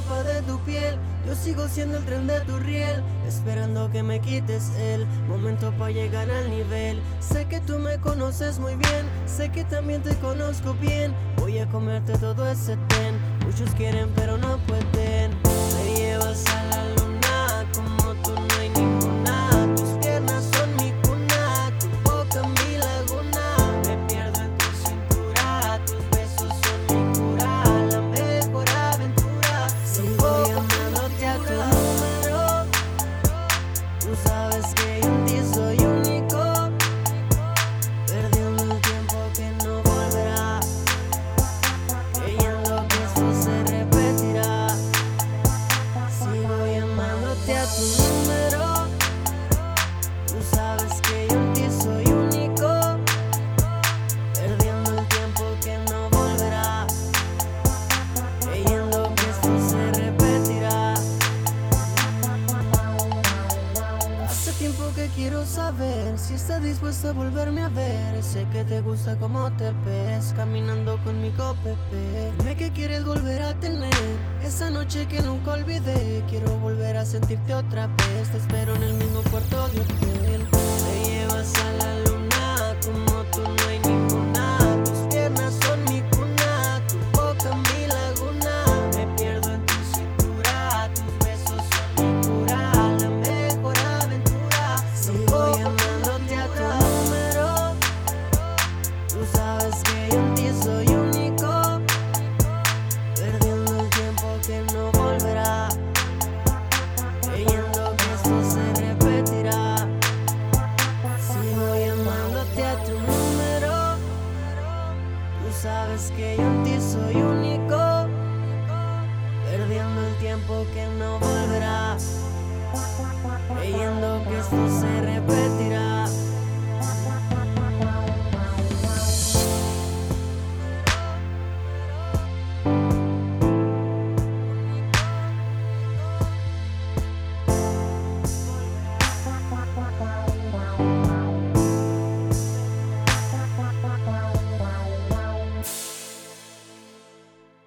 de tu piel. Yo sigo siendo el tren de tu riel. Esperando que me quites el momento para llegar al nivel. Sé que tú me conoces muy bien. Sé que también te conozco bien. Voy a comerte todo ese ten. Muchos quieren, pero no pueden. Me llevas a la luna. Quiero saber si estás dispuesto a volverme a ver. Sé que te gusta como te ves caminando conmigo, Pepe. Dime que quieres volver a tener esa noche que nunca olvidé. Quiero volver a sentirte otra vez. Te espero en el mismo cuarto de hotel. Que yo en ti soy único. Perdiendo el tiempo que no volverá. Creyendo que esto se.